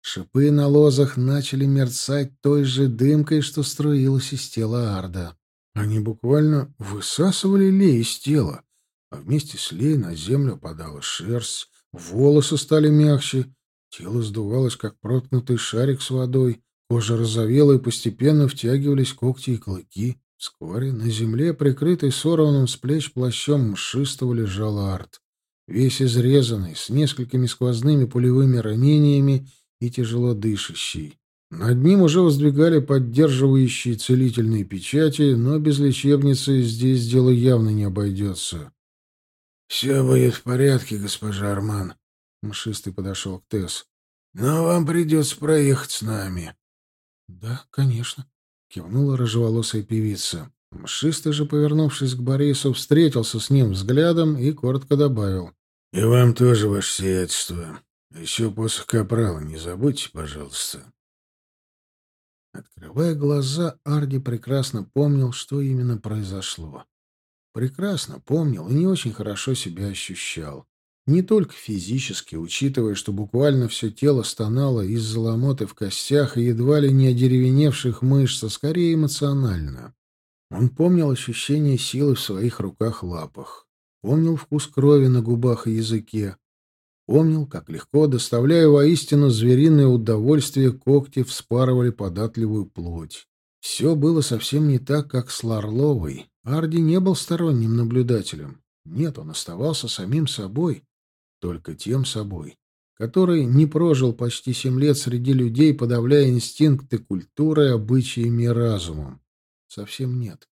Шипы на лозах начали мерцать той же дымкой, что струилась из тела Арда. Они буквально высасывали Лей из тела, а вместе с Лей на землю падала шерсть, волосы стали мягче, тело сдувалось, как проткнутый шарик с водой, кожа розовела и постепенно втягивались когти и клыки. Вскоре на земле, прикрытый сорванным с плеч плащом мшистого, лежал Арт, весь изрезанный, с несколькими сквозными пулевыми ранениями и тяжело дышащий. Над ним уже воздвигали поддерживающие целительные печати, но без лечебницы здесь дело явно не обойдется. — Все будет в порядке, госпожа Арман. Мшистый подошел к Тесс. — Но вам придется проехать с нами. — Да, конечно, — кивнула рыжеволосая певица. Мшистый же, повернувшись к Борису, встретился с ним взглядом и коротко добавил. — И вам тоже, ваше сиятельство. Еще посох капрала не забудьте, пожалуйста. Открывая глаза, Арди прекрасно помнил, что именно произошло. Прекрасно помнил и не очень хорошо себя ощущал. Не только физически, учитывая, что буквально все тело стонало из-за ломоты в костях и едва ли не одеревеневших мышц, а скорее эмоционально. Он помнил ощущение силы в своих руках-лапах. Помнил вкус крови на губах и языке. Помнил, как легко, доставляя воистину звериное удовольствие, когти вспарывали податливую плоть. Все было совсем не так, как с Ларловой. Арди не был сторонним наблюдателем. Нет, он оставался самим собой, только тем собой, который не прожил почти семь лет среди людей, подавляя инстинкты культуры, обычаями и разумом. Совсем нет.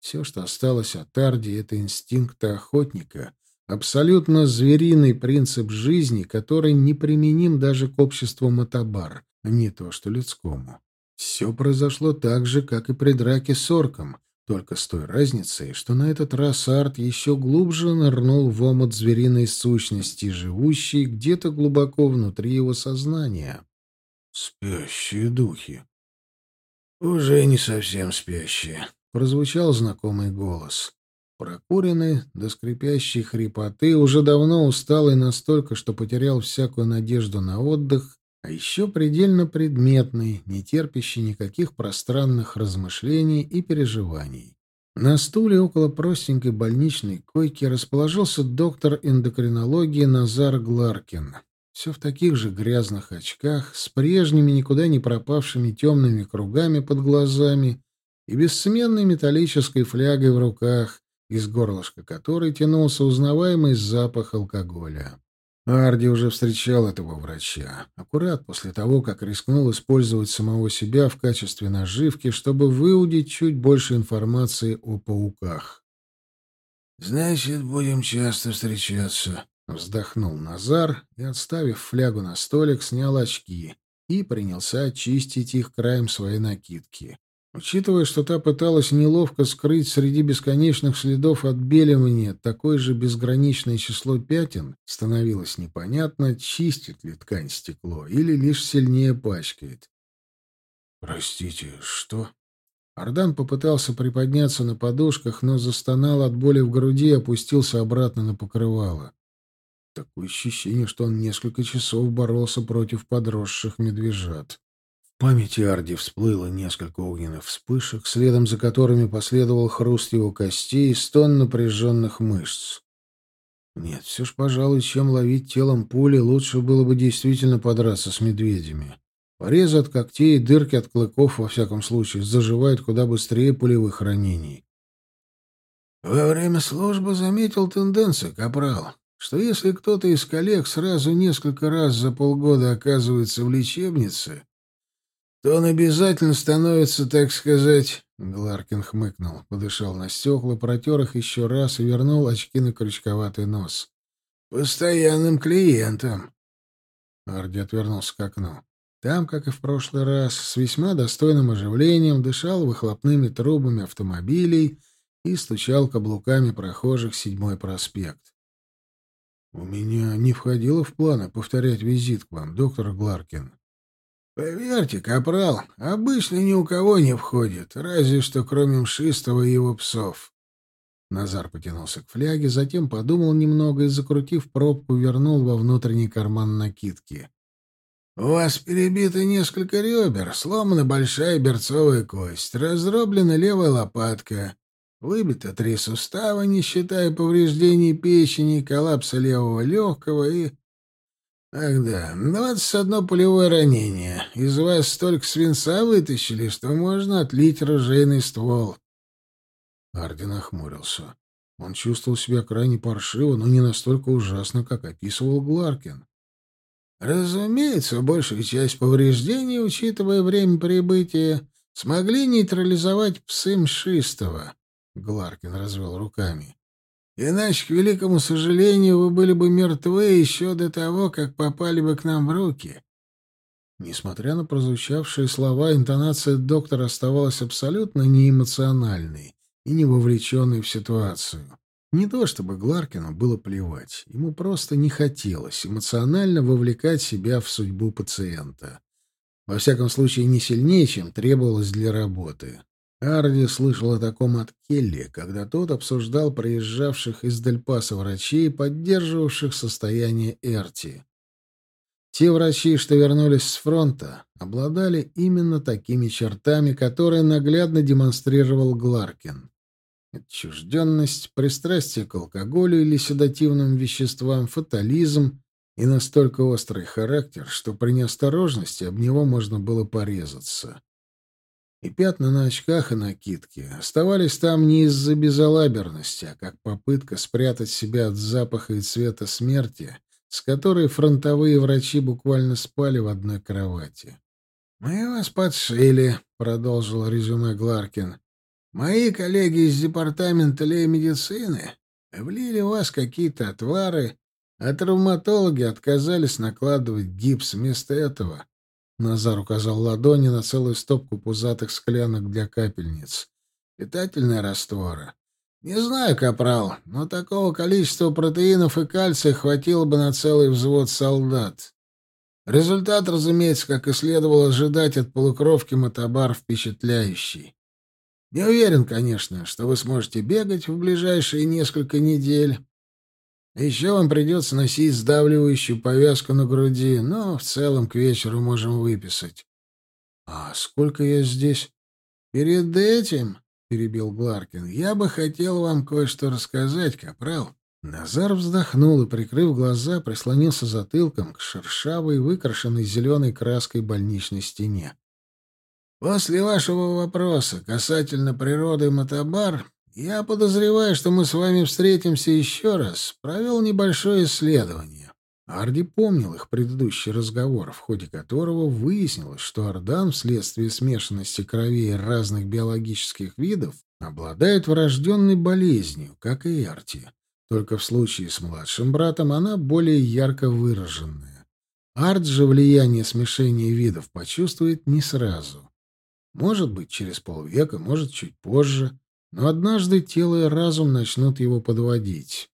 Все, что осталось от Арди, — это инстинкты охотника, Абсолютно звериный принцип жизни, который неприменим даже к обществу Матабар, а не то что людскому. Все произошло так же, как и при драке с орком, только с той разницей, что на этот раз Арт еще глубже нырнул в омут звериной сущности, живущей где-то глубоко внутри его сознания. «Спящие духи». «Уже не совсем спящие», — прозвучал знакомый голос. Прокуренный до скрипящей хрипоты, уже давно усталый настолько, что потерял всякую надежду на отдых, а еще предельно предметный, не терпящий никаких пространных размышлений и переживаний. На стуле около простенькой больничной койки расположился доктор эндокринологии Назар Гларкин. Все в таких же грязных очках, с прежними никуда не пропавшими темными кругами под глазами и бессменной металлической флягой в руках, из горлышка которой тянулся узнаваемый запах алкоголя. Арди уже встречал этого врача, аккурат после того, как рискнул использовать самого себя в качестве наживки, чтобы выудить чуть больше информации о пауках. «Значит, будем часто встречаться», — вздохнул Назар и, отставив флягу на столик, снял очки и принялся очистить их краем своей накидки. Учитывая, что та пыталась неловко скрыть среди бесконечных следов отбеливания такое же безграничное число пятен, становилось непонятно, чистит ли ткань стекло или лишь сильнее пачкает. «Простите, что?» Ардан попытался приподняться на подушках, но застонал от боли в груди и опустился обратно на покрывало. Такое ощущение, что он несколько часов боролся против подросших медвежат памяти Арди всплыло несколько огненных вспышек, следом за которыми последовал хруст его костей и стон напряженных мышц. Нет, все ж, пожалуй, чем ловить телом пули, лучше было бы действительно подраться с медведями. Порезы от когтей и дырки от клыков, во всяком случае, заживают куда быстрее пулевых ранений. «Во время службы заметил тенденцию, капрал. что если кто-то из коллег сразу несколько раз за полгода оказывается в лечебнице, то он обязательно становится, так сказать...» Гларкин хмыкнул, подышал на стекла, протер их еще раз и вернул очки на крючковатый нос. «Постоянным клиентом». Арди отвернулся к окну. Там, как и в прошлый раз, с весьма достойным оживлением дышал выхлопными трубами автомобилей и стучал каблуками прохожих седьмой проспект. «У меня не входило в планы повторять визит к вам, доктор Гларкин». «Поверьте, капрал, обычно ни у кого не входит, разве что кроме Мшистого и его псов». Назар потянулся к фляге, затем подумал немного и, закрутив пробку, вернул во внутренний карман накидки. «У вас перебито несколько ребер, сломана большая берцовая кость, раздроблена левая лопатка, выбито три сустава, не считая повреждений печени, коллапса левого легкого и... Ах да, двадцать одно пулевое ранение. Из вас столько свинца вытащили, что можно отлить ружейный ствол». Арден охмурился. Он чувствовал себя крайне паршиво, но не настолько ужасно, как описывал Гларкин. Разумеется, большую часть повреждений, учитывая время прибытия, смогли нейтрализовать псы Мшистого. Гларкин развел руками. Иначе, к великому сожалению, вы были бы мертвы еще до того, как попали бы к нам в руки. Несмотря на прозвучавшие слова, интонация доктора оставалась абсолютно неэмоциональной и не вовлеченной в ситуацию. Не то чтобы Гларкину было плевать, ему просто не хотелось эмоционально вовлекать себя в судьбу пациента. Во всяком случае, не сильнее, чем требовалось для работы. Арди слышал о таком от Келли, когда тот обсуждал проезжавших из Дельпаса врачей, поддерживавших состояние Эрти. Те врачи, что вернулись с фронта, обладали именно такими чертами, которые наглядно демонстрировал Гларкин. Отчужденность, пристрастие к алкоголю или седативным веществам, фатализм и настолько острый характер, что при неосторожности об него можно было порезаться. И пятна на очках и накидке оставались там не из-за безалаберности, а как попытка спрятать себя от запаха и цвета смерти, с которой фронтовые врачи буквально спали в одной кровати. «Мы вас подшили», — продолжил резюме Гларкин. Мои коллеги из департамента лей-медицины влили в вас какие-то отвары, а травматологи отказались накладывать гипс вместо этого. Назар указал ладони на целую стопку пузатых склянок для капельниц. Питательные растворы. Не знаю, капрал, но такого количества протеинов и кальция хватило бы на целый взвод солдат. Результат, разумеется, как и следовало ожидать от полукровки мотобар, впечатляющий. Не уверен, конечно, что вы сможете бегать в ближайшие несколько недель. Еще вам придется носить сдавливающую повязку на груди, но в целом к вечеру можем выписать. — А сколько я здесь? — Перед этим, — перебил Гларкин, — я бы хотел вам кое-что рассказать, капрал. Назар вздохнул и, прикрыв глаза, прислонился затылком к шершавой, выкрашенной зеленой краской больничной стене. После вашего вопроса касательно природы Мотобар, я подозреваю, что мы с вами встретимся еще раз. Провел небольшое исследование. Арди помнил их предыдущий разговор, в ходе которого выяснилось, что Ардан вследствие смешанности кровей разных биологических видов обладает врожденной болезнью, как и Эрти. Только в случае с младшим братом она более ярко выраженная. Арт же влияние смешения видов почувствует не сразу. Может быть, через полвека, может, чуть позже. Но однажды тело и разум начнут его подводить.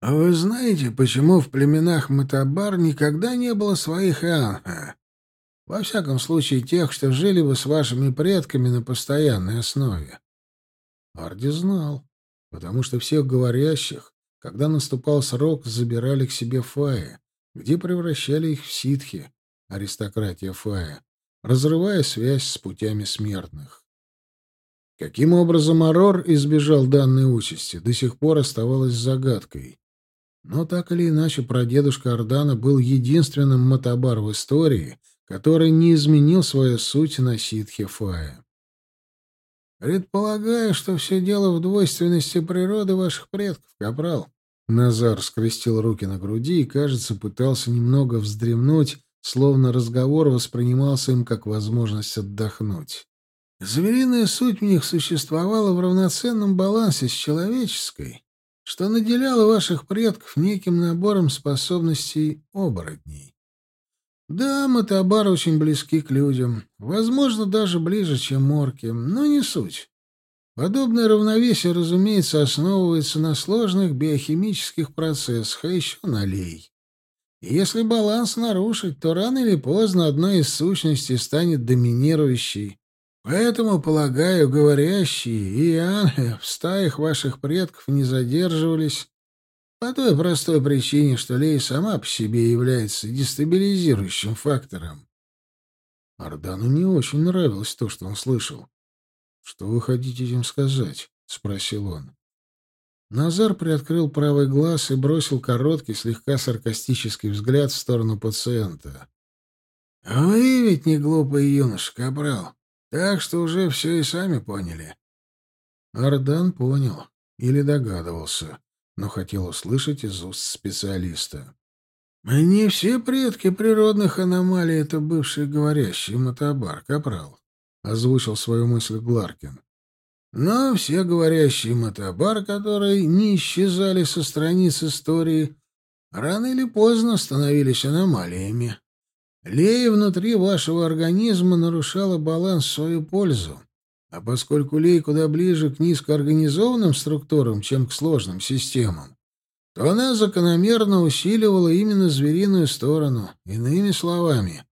«А вы знаете, почему в племенах Матабар никогда не было своих Анха? Во всяком случае, тех, что жили бы с вашими предками на постоянной основе». Арди знал, потому что всех говорящих, когда наступал срок, забирали к себе Фаи, где превращали их в ситхи, аристократия Фая разрывая связь с путями смертных. Каким образом Арор избежал данной участи, до сих пор оставалось загадкой. Но так или иначе, прадедушка Ордана был единственным мотобар в истории, который не изменил свою суть на ситхе Фая. «Предполагаю, что все дело в двойственности природы ваших предков, Капрал», — Назар скрестил руки на груди и, кажется, пытался немного вздремнуть, словно разговор воспринимался им как возможность отдохнуть. Звериная суть в них существовала в равноценном балансе с человеческой, что наделяло ваших предков неким набором способностей оборотней. Да, Матабар очень близки к людям, возможно, даже ближе, чем морки, но не суть. Подобное равновесие, разумеется, основывается на сложных биохимических процессах, а еще на лей. И если баланс нарушить, то рано или поздно одна из сущностей станет доминирующей. Поэтому, полагаю, говорящие и ангелы в стаях ваших предков не задерживались по той простой причине, что лей сама по себе является дестабилизирующим фактором. Ардану не очень нравилось то, что он слышал. «Что вы хотите этим сказать?» — спросил он. Назар приоткрыл правый глаз и бросил короткий, слегка саркастический взгляд в сторону пациента. «Вы ведь не глупый юноша, Капрал, так что уже все и сами поняли». Ардан понял или догадывался, но хотел услышать из уст специалиста. «Не все предки природных аномалий — это бывший говорящий мотобар, Капрал. — озвучил свою мысль Гларкин. Но все говорящие мотобар, которые не исчезали со страниц истории, рано или поздно становились аномалиями. Лея внутри вашего организма нарушала баланс в свою пользу. А поскольку лей куда ближе к низкоорганизованным структурам, чем к сложным системам, то она закономерно усиливала именно звериную сторону. Иными словами,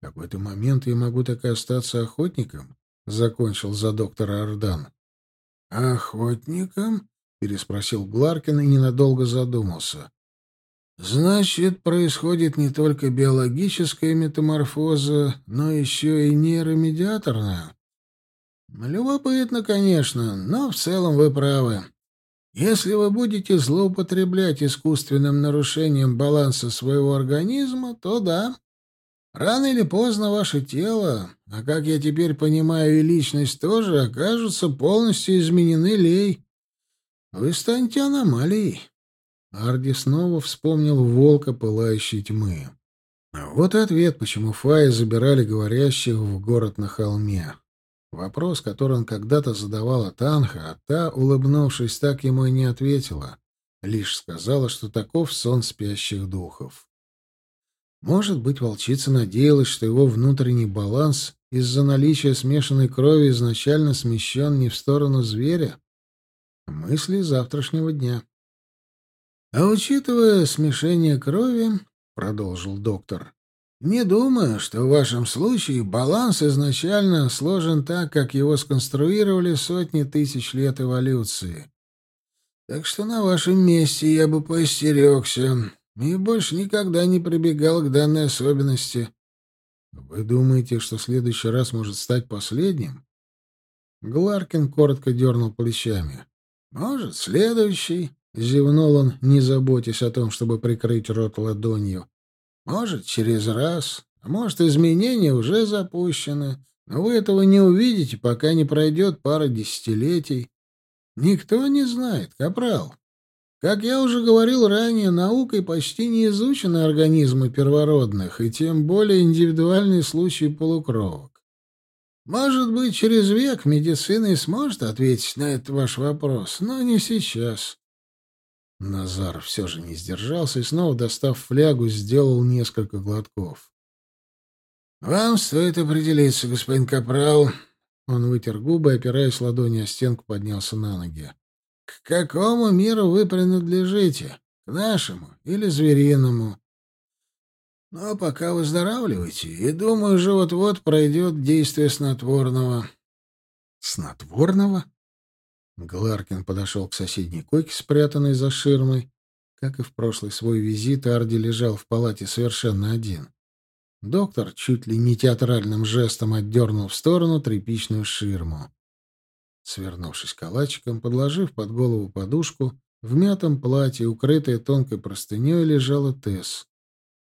в какой-то момент я могу так и остаться охотником, — закончил за доктора Ардан. — Охотником? — переспросил Гларкин и ненадолго задумался. — Значит, происходит не только биологическая метаморфоза, но еще и нейромедиаторная. Любопытно, конечно, но в целом вы правы. Если вы будете злоупотреблять искусственным нарушением баланса своего организма, то да, Рано или поздно ваше тело, а как я теперь понимаю, и личность тоже, окажутся полностью изменены лей. Вы станете аномалией. Арди снова вспомнил волка пылающей тьмы. Вот и ответ, почему Фаи забирали говорящих в город на холме. Вопрос, который он когда-то задавал Танха, а та, улыбнувшись, так ему и не ответила. Лишь сказала, что таков сон спящих духов. Может быть, волчица надеялась, что его внутренний баланс из-за наличия смешанной крови изначально смещен не в сторону зверя? Мысли завтрашнего дня. «А учитывая смешение крови, — продолжил доктор, — не думаю, что в вашем случае баланс изначально сложен так, как его сконструировали сотни тысяч лет эволюции. Так что на вашем месте я бы поостерегся и больше никогда не прибегал к данной особенности. Вы думаете, что следующий раз может стать последним? Гларкин коротко дернул плечами. Может, следующий, зевнул он, не заботясь о том, чтобы прикрыть рот ладонью. Может, через раз, а может, изменения уже запущены, но вы этого не увидите, пока не пройдет пара десятилетий. Никто не знает, капрал. Как я уже говорил ранее, наукой почти не изучены организмы первородных, и тем более индивидуальные случаи полукровок. Может быть, через век медицина и сможет ответить на этот ваш вопрос, но не сейчас. Назар все же не сдержался и, снова достав флягу, сделал несколько глотков. «Вам стоит определиться, господин Капрал». Он вытер губы, опираясь ладони о стенку, поднялся на ноги. К какому миру вы принадлежите? К нашему или звериному? Но пока выздоравливайте, и, думаю, уже вот-вот пройдет действие снотворного. Снотворного? Гларкин подошел к соседней койке, спрятанной за ширмой. Как и в прошлый свой визит, Арди лежал в палате совершенно один. Доктор чуть ли не театральным жестом отдернул в сторону тряпичную ширму. Свернувшись калачиком, подложив под голову подушку, в мятом платье, укрытая тонкой простыней, лежала Тесс.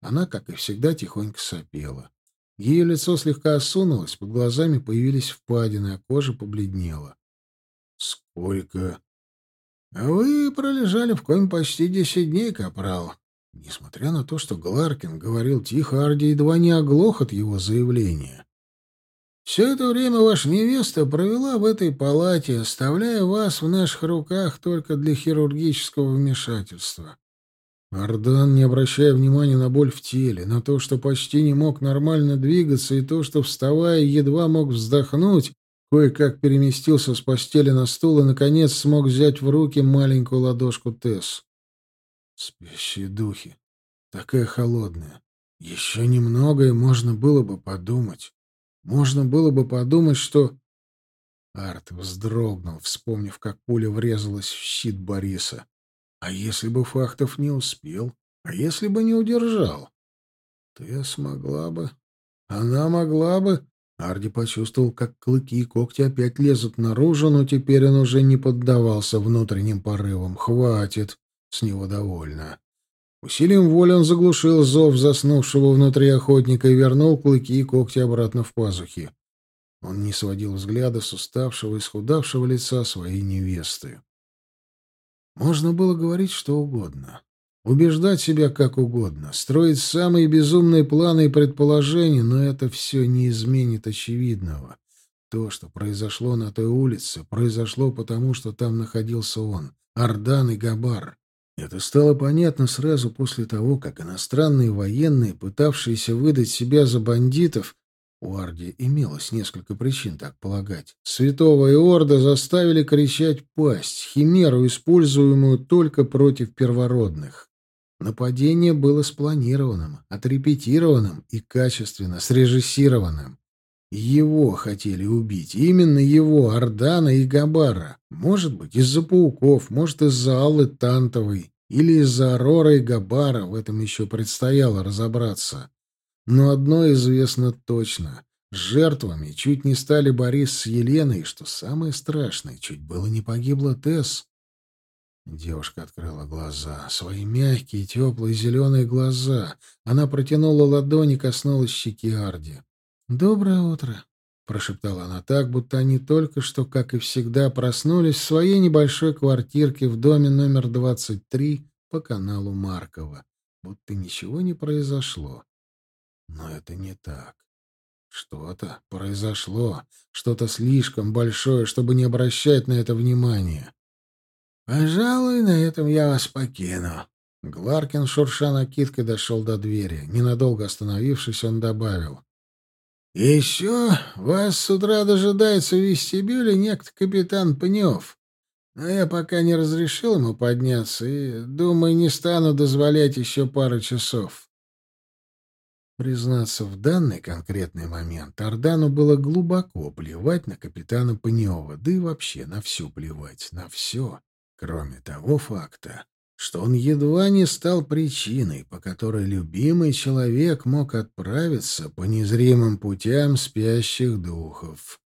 Она, как и всегда, тихонько сопела. Ее лицо слегка осунулось, под глазами появились впадины, а кожа побледнела. «Сколько?» Вы пролежали в коме почти десять дней, капрал. Несмотря на то, что Гларкин говорил тихо, Арди едва не оглох от его заявления. Все это время ваша невеста провела в этой палате, оставляя вас в наших руках только для хирургического вмешательства. Ардан, не обращая внимания на боль в теле, на то, что почти не мог нормально двигаться, и то, что, вставая, едва мог вздохнуть, кое-как переместился с постели на стул и, наконец, смог взять в руки маленькую ладошку Тесс. Спящие духи. Такая холодная. Еще немного, и можно было бы подумать. Можно было бы подумать, что... Арт вздрогнул, вспомнив, как пуля врезалась в щит Бориса. А если бы Фахтов не успел? А если бы не удержал? Ты смогла бы. Она могла бы. Арди почувствовал, как клыки и когти опять лезут наружу, но теперь он уже не поддавался внутренним порывам. Хватит. С него довольно. Усилием воли он заглушил зов заснувшего внутри охотника и вернул клыки и когти обратно в пазухи. Он не сводил взгляда с уставшего и схудавшего лица своей невесты. Можно было говорить что угодно, убеждать себя как угодно, строить самые безумные планы и предположения, но это все не изменит очевидного. То, что произошло на той улице, произошло потому, что там находился он, Ардан и Габар. Это стало понятно сразу после того, как иностранные военные, пытавшиеся выдать себя за бандитов, у Арди имелось несколько причин так полагать, святого Иорда заставили кричать «пасть», химеру, используемую только против первородных. Нападение было спланированным, отрепетированным и качественно срежиссированным. Его хотели убить, именно его, Ордана и Габара. Может быть, из-за пауков, может, из-за Аллы Тантовой или из-за Арора и Габара, в этом еще предстояло разобраться. Но одно известно точно. Жертвами чуть не стали Борис с Еленой, что самое страшное, чуть было не погибла Тесс. Девушка открыла глаза, свои мягкие, теплые, зеленые глаза. Она протянула ладони коснулась щеки Арди. «Доброе утро», — прошептала она так, будто они только что, как и всегда, проснулись в своей небольшой квартирке в доме номер 23 по каналу Маркова, будто ничего не произошло. Но это не так. Что-то произошло, что-то слишком большое, чтобы не обращать на это внимания. «Пожалуй, на этом я вас покину». Гларкин, шурша накидкой, дошел до двери. Ненадолго остановившись, он добавил. «Еще вас с утра дожидается в вестибюле некто капитан Пнев. Но я пока не разрешил ему подняться и, думаю, не стану дозволять еще пару часов». Признаться, в данный конкретный момент Ардану было глубоко плевать на капитана Пнева, да и вообще на всю плевать, на все, кроме того факта, что он едва не стал причиной, по которой любимый человек мог отправиться по незримым путям спящих духов.